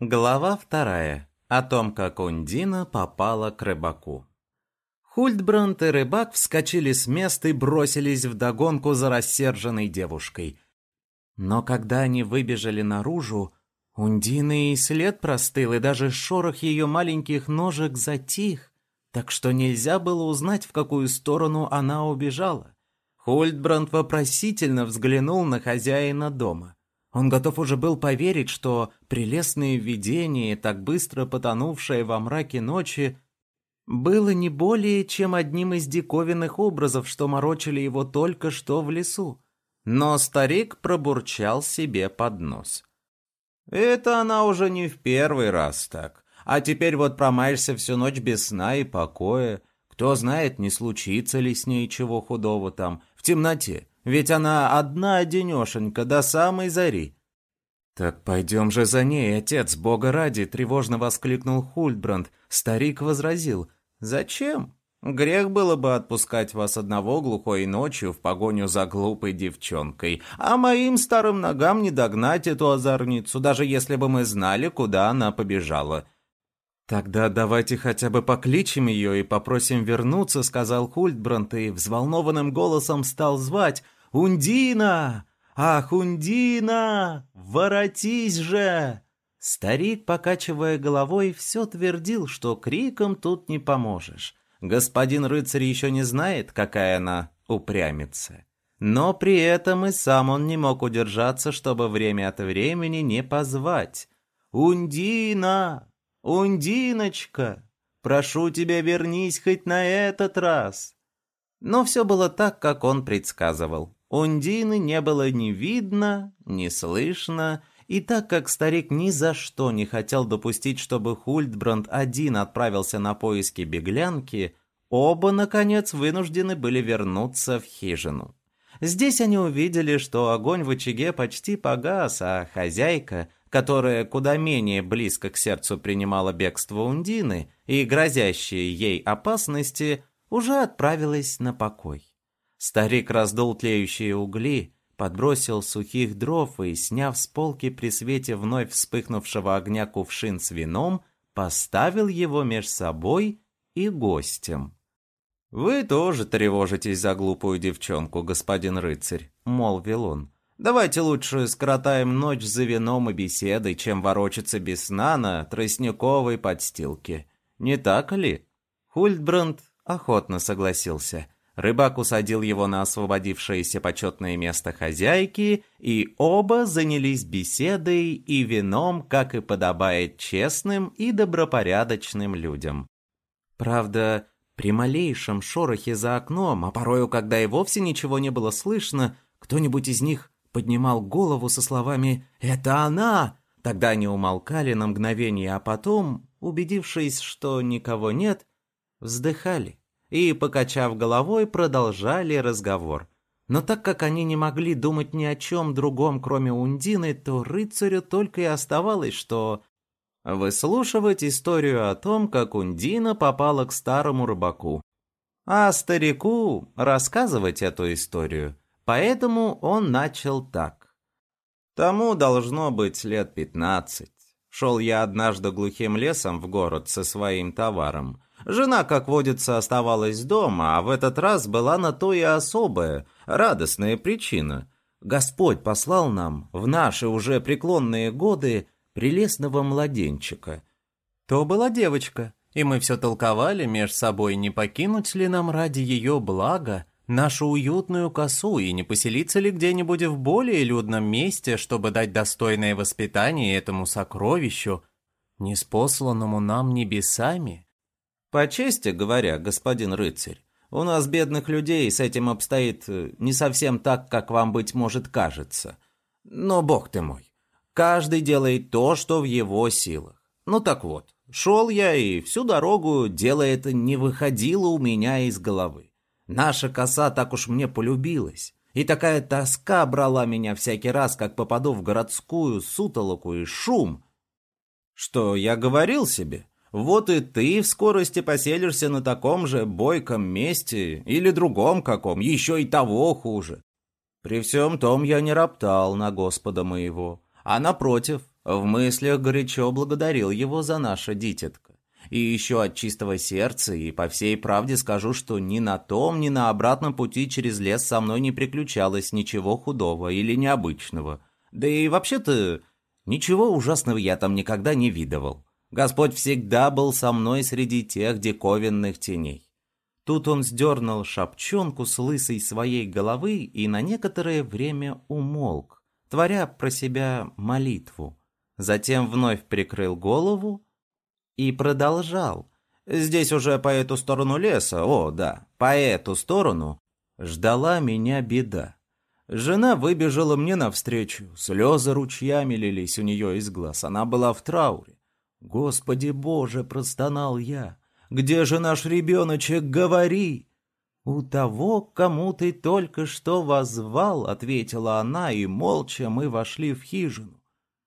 Глава вторая. О том, как Ундина попала к рыбаку. Хультбранд и рыбак вскочили с места и бросились вдогонку за рассерженной девушкой. Но когда они выбежали наружу, Ундины и след простыл, и даже шорох ее маленьких ножек затих, так что нельзя было узнать, в какую сторону она убежала. Хультбранд вопросительно взглянул на хозяина дома. Он готов уже был поверить, что прелестное видение, так быстро потонувшее во мраке ночи, было не более чем одним из диковинных образов, что морочили его только что в лесу. Но старик пробурчал себе под нос. «Это она уже не в первый раз так. А теперь вот промаешься всю ночь без сна и покоя. Кто знает, не случится ли с ней чего худого там, в темноте. Ведь она одна-одинешенька до самой зари. «Так пойдем же за ней, отец, бога ради!» — тревожно воскликнул Хульдбранд. Старик возразил. «Зачем? Грех было бы отпускать вас одного глухой ночью в погоню за глупой девчонкой, а моим старым ногам не догнать эту озорницу, даже если бы мы знали, куда она побежала». «Тогда давайте хотя бы покличем ее и попросим вернуться», — сказал Хульдбранд и взволнованным голосом стал звать — «Ундина! Ах, Ундина! Воротись же!» Старик, покачивая головой, все твердил, что криком тут не поможешь. Господин рыцарь еще не знает, какая она упрямится. Но при этом и сам он не мог удержаться, чтобы время от времени не позвать. «Ундина! Ундиночка! Прошу тебя, вернись хоть на этот раз!» Но все было так, как он предсказывал. Ундины не было ни видно, ни слышно, и так как старик ни за что не хотел допустить, чтобы Хультбранд один отправился на поиски беглянки, оба, наконец, вынуждены были вернуться в хижину. Здесь они увидели, что огонь в очаге почти погас, а хозяйка, которая куда менее близко к сердцу принимала бегство Ундины и грозящие ей опасности, уже отправилась на покой. Старик раздул тлеющие угли, подбросил сухих дров и, сняв с полки при свете вновь вспыхнувшего огня кувшин с вином, поставил его меж собой и гостем. «Вы тоже тревожитесь за глупую девчонку, господин рыцарь», — молвил он. «Давайте лучше скоротаем ночь за вином и беседой, чем ворочаться без сна на тростниковой подстилке. Не так ли?» Хультбранд охотно согласился — Рыбак усадил его на освободившееся почетное место хозяйки, и оба занялись беседой и вином, как и подобает честным и добропорядочным людям. Правда, при малейшем шорохе за окном, а порою, когда и вовсе ничего не было слышно, кто-нибудь из них поднимал голову со словами «Это она!» Тогда они умолкали на мгновение, а потом, убедившись, что никого нет, вздыхали и, покачав головой, продолжали разговор. Но так как они не могли думать ни о чем другом, кроме Ундины, то рыцарю только и оставалось, что выслушивать историю о том, как Ундина попала к старому рыбаку. А старику рассказывать эту историю. Поэтому он начал так. Тому должно быть лет пятнадцать. Шел я однажды глухим лесом в город со своим товаром. Жена, как водится, оставалась дома, а в этот раз была на то и особая, радостная причина. Господь послал нам в наши уже преклонные годы прелестного младенчика. То была девочка, и мы все толковали меж собой, не покинуть ли нам ради ее блага нашу уютную косу и не поселиться ли где-нибудь в более людном месте, чтобы дать достойное воспитание этому сокровищу, неспосланному нам небесами. По чести говоря, господин рыцарь, у нас, бедных людей, с этим обстоит э, не совсем так, как вам, быть может, кажется. Но, бог ты мой, каждый делает то, что в его силах. Ну так вот, шел я, и всю дорогу дело это не выходило у меня из головы. Наша коса так уж мне полюбилась. И такая тоска брала меня всякий раз, как попаду в городскую сутолоку и шум, что я говорил себе — вот и ты в скорости поселишься на таком же бойком месте или другом каком, еще и того хуже. При всем том я не роптал на Господа моего, а напротив, В мыслях горячо благодарил его за наше дитятко. И еще от чистого сердца и по всей правде скажу, что ни на том, ни на обратном пути через лес со мной не приключалось ничего худого или необычного. Да и вообще-то ничего ужасного я там никогда не видывал. Господь всегда был со мной среди тех диковинных теней. Тут он сдернул шапчонку с лысой своей головы и на некоторое время умолк, творя про себя молитву. Затем вновь прикрыл голову и продолжал. Здесь уже по эту сторону леса, о, да, по эту сторону, ждала меня беда. Жена выбежала мне навстречу, слезы ручьями лились у нее из глаз, она была в трауре. «Господи Боже!» — простонал я. «Где же наш ребеночек? Говори!» «У того, кому ты только что возвал», — ответила она, и молча мы вошли в хижину.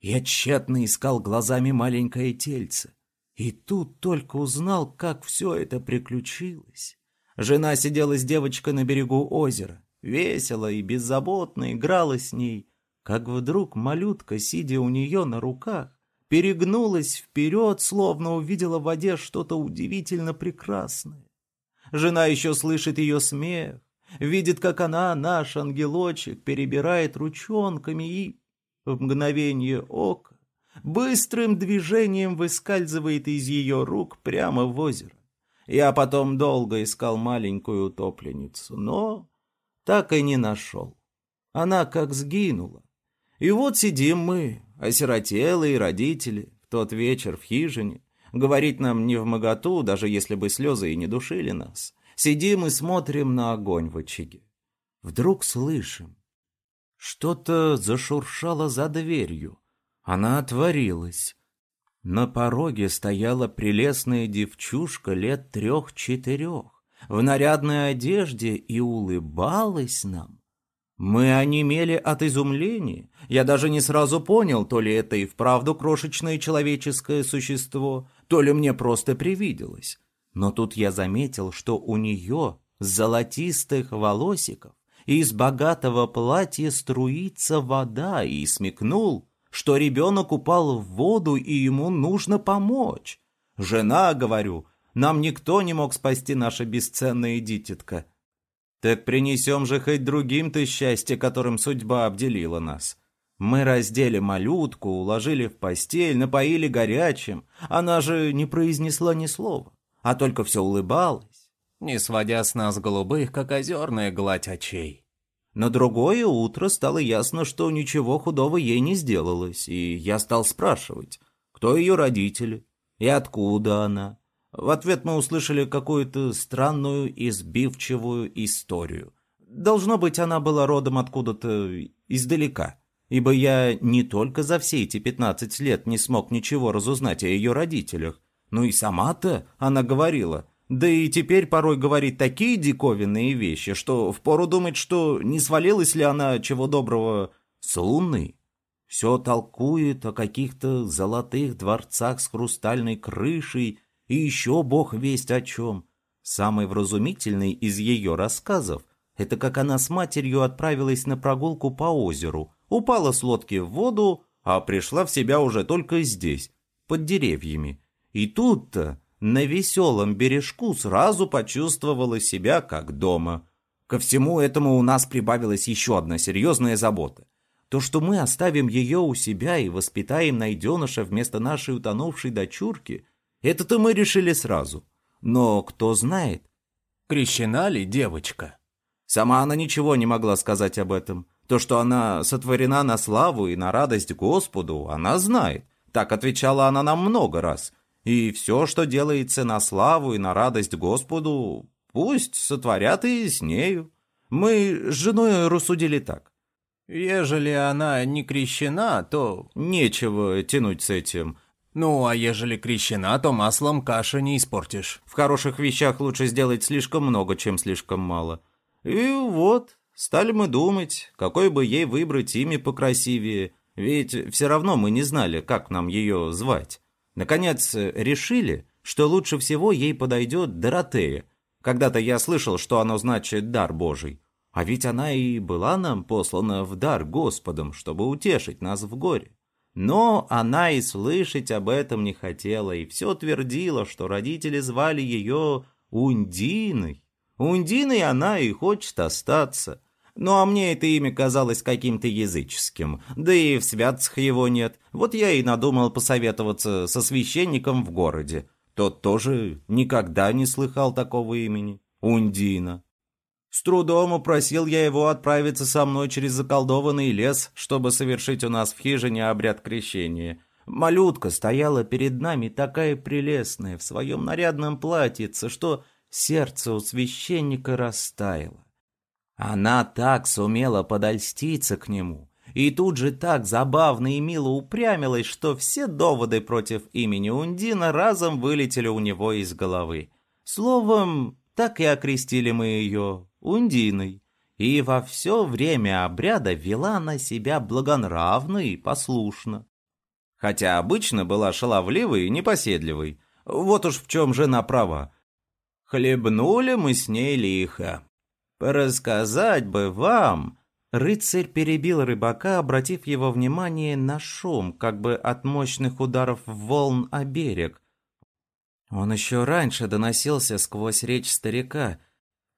Я тщетно искал глазами маленькое тельце. И тут только узнал, как все это приключилось. Жена сидела с девочкой на берегу озера, весело и беззаботно играла с ней, как вдруг малютка, сидя у нее на руках, перегнулась вперед, словно увидела в воде что-то удивительно прекрасное. Жена еще слышит ее смех, видит, как она, наш ангелочек, перебирает ручонками и в мгновение ока быстрым движением выскальзывает из ее рук прямо в озеро. Я потом долго искал маленькую утопленницу, но так и не нашел. Она как сгинула. И вот сидим мы, осиротелые родители, в тот вечер в хижине. Говорить нам не в моготу, даже если бы слезы и не душили нас. Сидим и смотрим на огонь в очаге. Вдруг слышим. Что-то зашуршало за дверью. Она отворилась. На пороге стояла прелестная девчушка лет трех-четырех, в нарядной одежде и улыбалась нам. Мы онемели от изумления. Я даже не сразу понял, то ли это и вправду крошечное человеческое существо, то ли мне просто привиделось. Но тут я заметил, что у нее с золотистых волосиков и из богатого платья струится вода, и смекнул, что ребенок упал в воду и ему нужно помочь. Жена, говорю, нам никто не мог спасти наше бесценное дитятко. Так принесем же хоть другим-то счастье, которым судьба обделила нас. Мы раздели малютку, уложили в постель, напоили горячим. Она же не произнесла ни слова, а только все улыбалась, не сводя с нас голубых, как озерная гладь очей. На другое утро стало ясно, что ничего худого ей не сделалось, и я стал спрашивать, кто ее родители и откуда она. В ответ мы услышали какую-то странную избивчивую историю. Должно быть, она была родом откуда-то издалека, ибо я не только за все эти пятнадцать лет не смог ничего разузнать о ее родителях, но и сама-то она говорила – да и теперь порой говорит такие диковинные вещи, что впору думать, что не свалилась ли она чего доброго с луны. Все толкует о каких-то золотых дворцах с хрустальной крышей и еще бог весть о чем. Самый вразумительный из ее рассказов – это как она с матерью отправилась на прогулку по озеру, упала с лодки в воду, а пришла в себя уже только здесь, под деревьями. И тут-то на веселом бережку сразу почувствовала себя как дома. Ко всему этому у нас прибавилась еще одна серьезная забота. То, что мы оставим ее у себя и воспитаем найденыша вместо нашей утонувшей дочурки, это-то мы решили сразу. Но кто знает, крещена ли девочка? Сама она ничего не могла сказать об этом. То, что она сотворена на славу и на радость Господу, она знает. Так отвечала она нам много раз – и все, что делается на славу и на радость Господу, пусть сотворят и с нею. Мы с женой рассудили так. Ежели она не крещена, то нечего тянуть с этим. Ну, а ежели крещена, то маслом каши не испортишь. В хороших вещах лучше сделать слишком много, чем слишком мало. И вот, стали мы думать, какой бы ей выбрать имя покрасивее, ведь все равно мы не знали, как нам ее звать. Наконец, решили, что лучше всего ей подойдет Доротея. Когда-то я слышал, что оно значит «дар Божий». А ведь она и была нам послана в дар Господом, чтобы утешить нас в горе. Но она и слышать об этом не хотела, и все твердила, что родители звали ее Ундиной. Ундиной она и хочет остаться. Ну а мне это имя казалось каким-то языческим, да и в святцах его нет. Вот я и надумал посоветоваться со священником в городе. Тот тоже никогда не слыхал такого имени. Ундина. С трудом упросил я его отправиться со мной через заколдованный лес, чтобы совершить у нас в хижине обряд крещения. Малютка стояла перед нами такая прелестная в своем нарядном платьице, что сердце у священника растаяло. Она так сумела подольститься к нему, и тут же так забавно и мило упрямилась, что все доводы против имени Ундина разом вылетели у него из головы. Словом, так и окрестили мы ее Ундиной, и во все время обряда вела она себя благонравно и послушно. Хотя обычно была шаловливой и непоседливой. Вот уж в чем жена права. Хлебнули мы с ней лихо. Рассказать бы вам... Рыцарь перебил рыбака, обратив его внимание на шум, как бы от мощных ударов волн о берег. Он еще раньше доносился сквозь речь старика,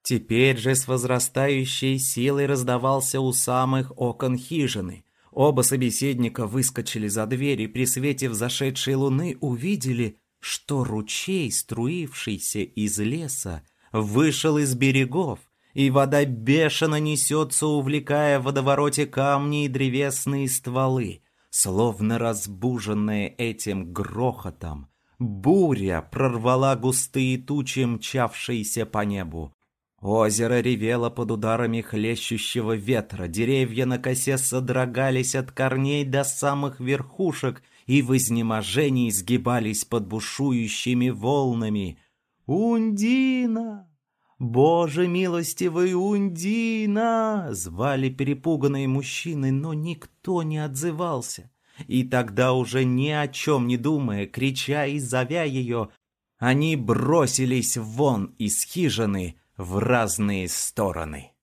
теперь же с возрастающей силой раздавался у самых окон хижины. Оба собеседника выскочили за дверь и при свете взошедшей луны увидели, что ручей, струившийся из леса, вышел из берегов, и вода бешено несется, увлекая в водовороте камни и древесные стволы. Словно разбуженная этим грохотом, буря прорвала густые тучи, мчавшиеся по небу. Озеро ревело под ударами хлещущего ветра, деревья на косе содрогались от корней до самых верхушек и в изнеможении сгибались под бушующими волнами. «Ундина!» «Боже милостивый, Ундина!» Звали перепуганные мужчины, но никто не отзывался. И тогда уже ни о чем не думая, крича и зовя ее, они бросились вон из хижины в разные стороны.